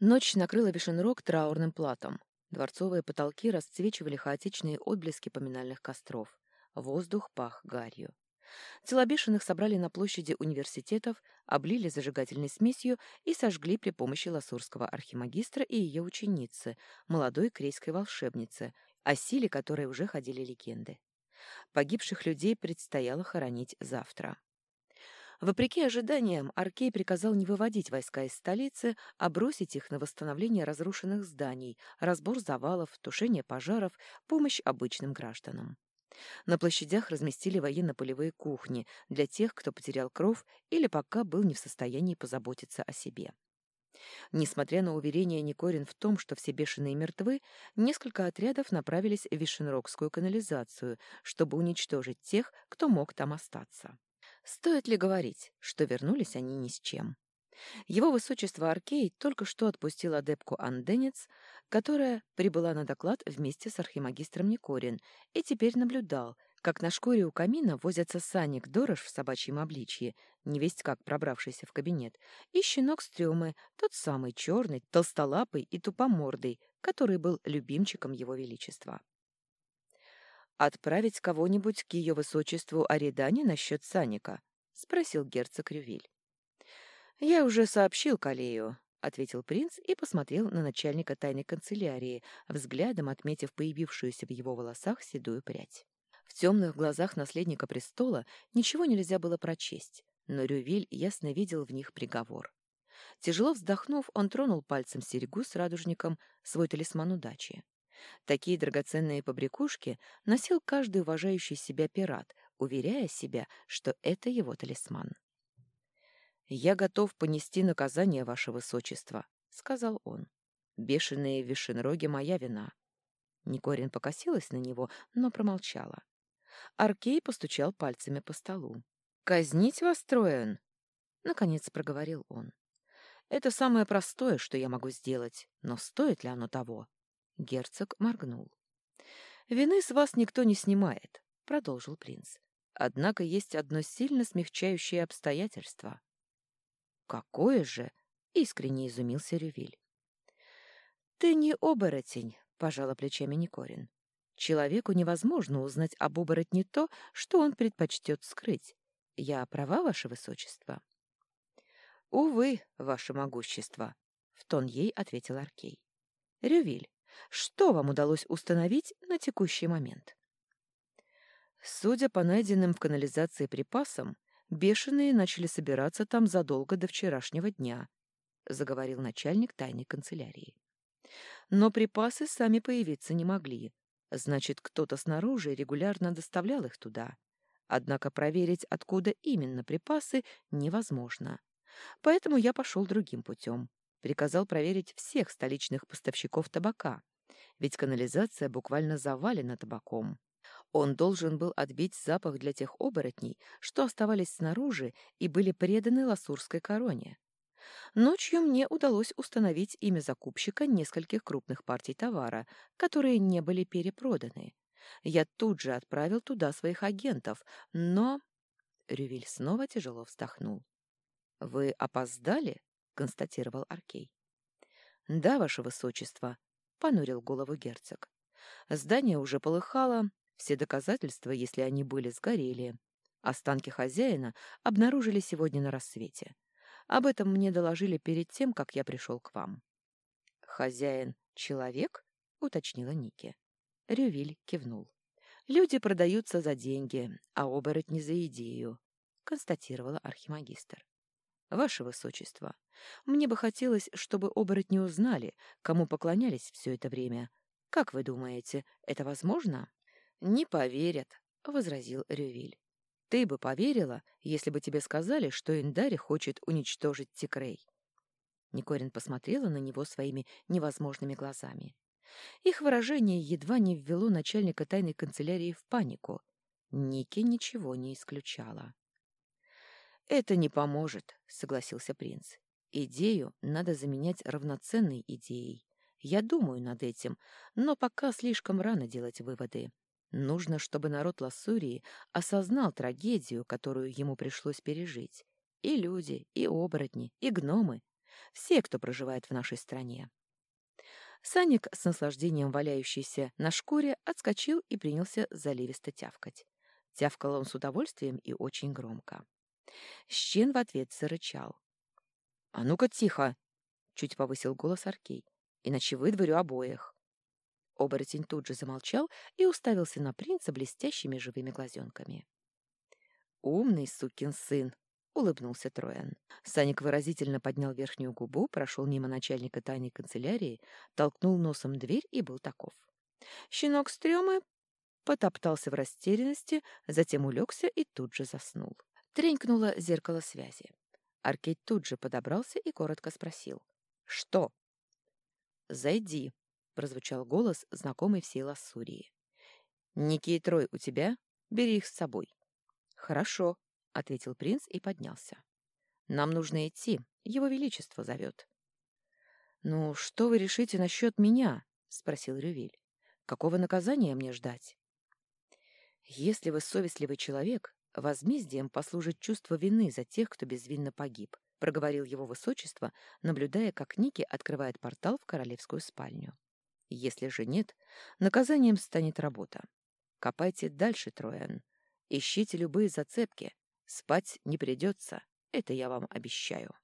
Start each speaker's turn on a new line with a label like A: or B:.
A: Ночь накрыла Вишенрог траурным платом. Дворцовые потолки расцвечивали хаотичные отблески поминальных костров. Воздух пах гарью. Тела бешеных собрали на площади университетов, облили зажигательной смесью и сожгли при помощи ласурского архимагистра и ее ученицы, молодой крейской волшебницы, о силе которой уже ходили легенды. Погибших людей предстояло хоронить завтра. Вопреки ожиданиям, Аркей приказал не выводить войска из столицы, а бросить их на восстановление разрушенных зданий, разбор завалов, тушение пожаров, помощь обычным гражданам. На площадях разместили военно-полевые кухни для тех, кто потерял кровь или пока был не в состоянии позаботиться о себе. Несмотря на уверение Никорин в том, что все бешеные мертвы, несколько отрядов направились в Вишенрогскую канализацию, чтобы уничтожить тех, кто мог там остаться. Стоит ли говорить, что вернулись они ни с чем? Его высочество Аркей только что отпустил адепку Анденец, которая прибыла на доклад вместе с архимагистром Никорин, и теперь наблюдал, как на шкуре у камина возятся Саник Дорож в собачьем обличье, невесть как пробравшийся в кабинет, и щенок Стрёмы, тот самый черный, толстолапый и тупомордый, который был любимчиком его величества. «Отправить кого-нибудь к ее высочеству Аридане насчет Саника?» — спросил герцог Рювиль. «Я уже сообщил Калею», — ответил принц и посмотрел на начальника тайной канцелярии, взглядом отметив появившуюся в его волосах седую прядь. В темных глазах наследника престола ничего нельзя было прочесть, но Рювиль ясно видел в них приговор. Тяжело вздохнув, он тронул пальцем серьгу с радужником, свой талисман удачи. Такие драгоценные побрякушки носил каждый уважающий себя пират, уверяя себя, что это его талисман. «Я готов понести наказание, ваше высочество», — сказал он. «Бешеные вишенроги — моя вина». Никорин покосилась на него, но промолчала. Аркей постучал пальцами по столу. «Казнить вас, Троен?» — наконец проговорил он. «Это самое простое, что я могу сделать, но стоит ли оно того?» Герцог моргнул. «Вины с вас никто не снимает», — продолжил принц. «Однако есть одно сильно смягчающее обстоятельство». «Какое же?» — искренне изумился Рювиль. «Ты не оборотень», — пожала плечами Никорин. «Человеку невозможно узнать об оборотне то, что он предпочтет скрыть. Я права, ваше высочество?» «Увы, ваше могущество», — в тон ей ответил Аркей. «Рювиль, что вам удалось установить на текущий момент? Судя по найденным в канализации припасам, бешеные начали собираться там задолго до вчерашнего дня, заговорил начальник тайной канцелярии. Но припасы сами появиться не могли. Значит, кто-то снаружи регулярно доставлял их туда. Однако проверить, откуда именно припасы, невозможно. Поэтому я пошел другим путем приказал проверить всех столичных поставщиков табака, ведь канализация буквально завалена табаком. Он должен был отбить запах для тех оборотней, что оставались снаружи и были преданы ласурской короне. Ночью мне удалось установить имя закупщика нескольких крупных партий товара, которые не были перепроданы. Я тут же отправил туда своих агентов, но... Рювиль снова тяжело вздохнул. «Вы опоздали?» Констатировал Аркей. Да, ваше высочество, понурил голову герцог. Здание уже полыхало, все доказательства, если они были, сгорели. Останки хозяина обнаружили сегодня на рассвете. Об этом мне доложили перед тем, как я пришел к вам. Хозяин — человек? уточнила Ники. Рювиль кивнул. Люди продаются за деньги, а оборотни за идею, констатировала архимагистр. Ваше Высочество, мне бы хотелось, чтобы оборотни узнали, кому поклонялись все это время. Как вы думаете, это возможно? Не поверят, возразил Рювиль. Ты бы поверила, если бы тебе сказали, что Индари хочет уничтожить Тикрей. Никорин посмотрела на него своими невозможными глазами. Их выражение едва не ввело начальника тайной канцелярии в панику. Ники ничего не исключала. «Это не поможет», — согласился принц. «Идею надо заменять равноценной идеей. Я думаю над этим, но пока слишком рано делать выводы. Нужно, чтобы народ Лассурии осознал трагедию, которую ему пришлось пережить. И люди, и оборотни, и гномы. все, кто проживает в нашей стране. Саник, с наслаждением валяющийся на шкуре, отскочил и принялся заливисто тявкать. Тявкал он с удовольствием и очень громко. Щен в ответ зарычал. «А ну-ка тихо!» — чуть повысил голос Аркей. «Иначе выдворю обоих». Оборотень тут же замолчал и уставился на принца блестящими живыми глазенками. «Умный сукин сын!» — улыбнулся Троян. Саник выразительно поднял верхнюю губу, прошел мимо начальника тайной канцелярии, толкнул носом дверь и был таков. Щенок стрёмы потоптался в растерянности, затем улегся и тут же заснул. Тренькнуло зеркало связи. Аркей тут же подобрался и коротко спросил. «Что?» «Зайди», — прозвучал голос, знакомый всей Лассурии. «Ники и Трой у тебя? Бери их с собой». «Хорошо», — ответил принц и поднялся. «Нам нужно идти. Его Величество зовет». «Ну, что вы решите насчет меня?» — спросил Рювиль. «Какого наказания мне ждать?» «Если вы совестливый человек, возмездием послужит чувство вины за тех, кто безвинно погиб», — проговорил его высочество, наблюдая, как Ники открывает портал в королевскую спальню. «Если же нет, наказанием станет работа. Копайте дальше, Троян. Ищите любые зацепки. Спать не придется, это я вам обещаю».